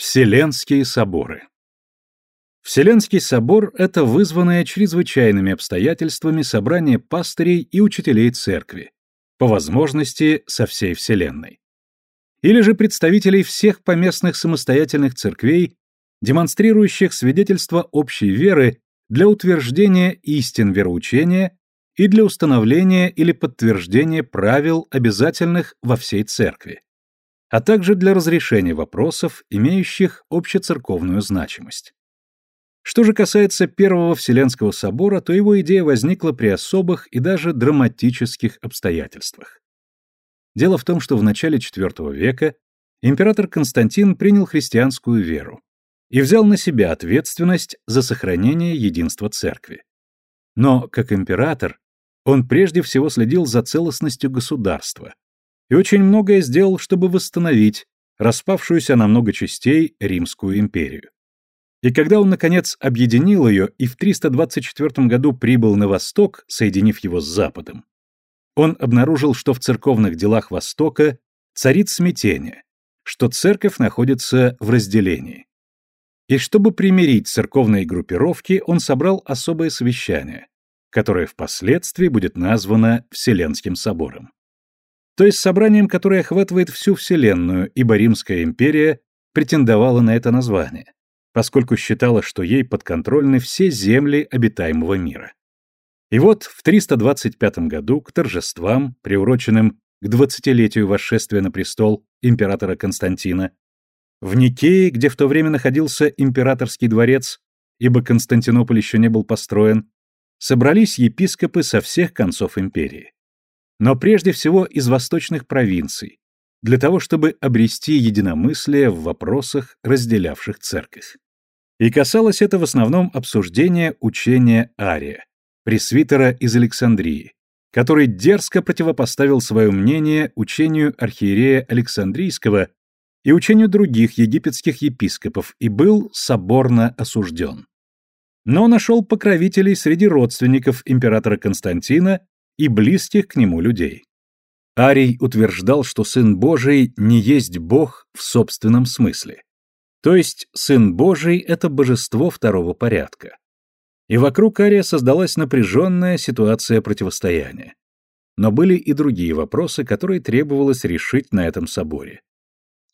Вселенские соборы Вселенский собор – это вызванное чрезвычайными обстоятельствами собрание пастырей и учителей церкви, по возможности со всей Вселенной. Или же представителей всех поместных самостоятельных церквей, демонстрирующих свидетельство общей веры для утверждения истин вероучения и для установления или подтверждения правил, обязательных во всей церкви, а также для разрешения вопросов, имеющих общецерковную значимость. Что же касается Первого Вселенского собора, то его идея возникла при особых и даже драматических обстоятельствах. Дело в том, что в начале IV века император Константин принял христианскую веру и взял на себя ответственность за сохранение единства церкви. Но, как император, он прежде всего следил за целостностью государства и очень многое сделал, чтобы восстановить распавшуюся на много частей Римскую империю. И когда он, наконец, объединил ее и в 324 году прибыл на восток, соединив его с западом, он обнаружил, что в церковных делах Востока царит смятение, что церковь находится в разделении. И чтобы примирить церковные группировки, он собрал особое совещание, которое впоследствии будет названо Вселенским собором. То есть собранием, которое охватывает всю Вселенную, ибо Римская империя претендовала на это название поскольку считала, что ей подконтрольны все земли обитаемого мира. И вот в 325 году к торжествам, приуроченным к двадцатилетию восшествия на престол императора Константина, в Никее, где в то время находился императорский дворец, ибо Константинополь еще не был построен, собрались епископы со всех концов империи. Но прежде всего из восточных провинций, для того, чтобы обрести единомыслие в вопросах, разделявших церковь. И касалось это в основном обсуждения учения Ария, пресвитера из Александрии, который дерзко противопоставил свое мнение учению архиерея Александрийского и учению других египетских епископов и был соборно осужден. Но нашел покровителей среди родственников императора Константина и близких к нему людей. Арий утверждал, что Сын Божий не есть Бог в собственном смысле. То есть Сын Божий — это божество второго порядка. И вокруг Ария создалась напряженная ситуация противостояния. Но были и другие вопросы, которые требовалось решить на этом соборе.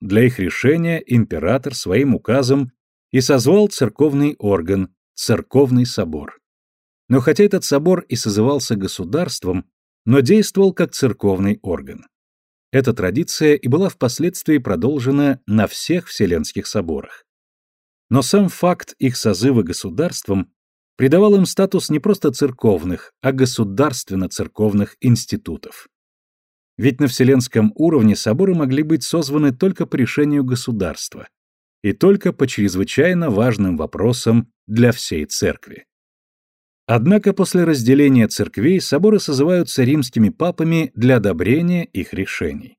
Для их решения император своим указом и созвал церковный орган, церковный собор. Но хотя этот собор и созывался государством, но действовал как церковный орган. Эта традиция и была впоследствии продолжена на всех Вселенских соборах. Но сам факт их созыва государством придавал им статус не просто церковных, а государственно-церковных институтов. Ведь на вселенском уровне соборы могли быть созваны только по решению государства и только по чрезвычайно важным вопросам для всей церкви. Однако после разделения церквей соборы созываются римскими папами для одобрения их решений.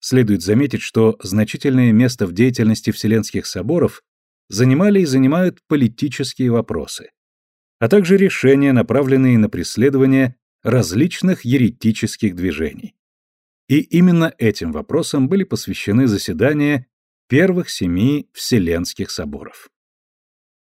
Следует заметить, что значительное место в деятельности Вселенских соборов занимали и занимают политические вопросы, а также решения, направленные на преследование различных еретических движений. И именно этим вопросам были посвящены заседания первых семи Вселенских соборов.